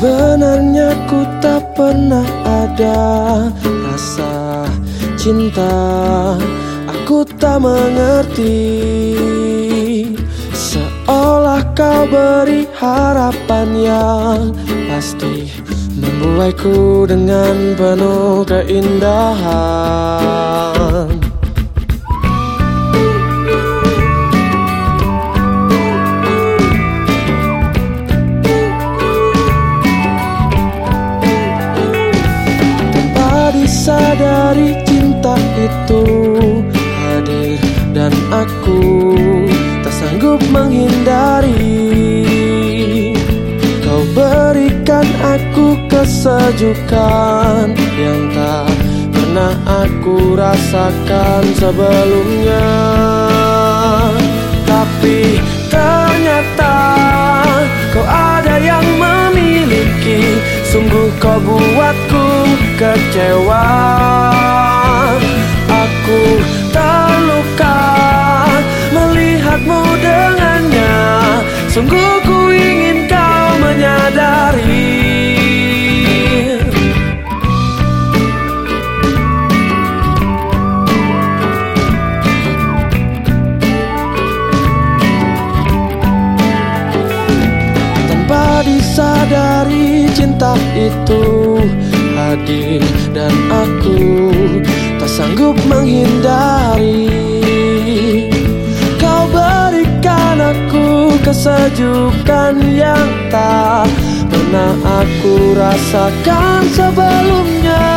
Sebenarnya ku tak pernah ada rasa cinta. Aku tak mengerti Seolah kau beri harapan yang pasti Membuatku dengan penuh keindahan. Itu hadir Dan aku tak sanggup menghindari. Kau berikan aku kesejukan Yang tak pernah aku rasakan sebelumnya. Tapi ternyata kau ada yang memiliki. Sungguh kau buatku kecewa cinta itu hadir Dan aku tak sanggup menghindari. Kau berikan aku kesejukan yang tak pernah aku rasakan sebelumnya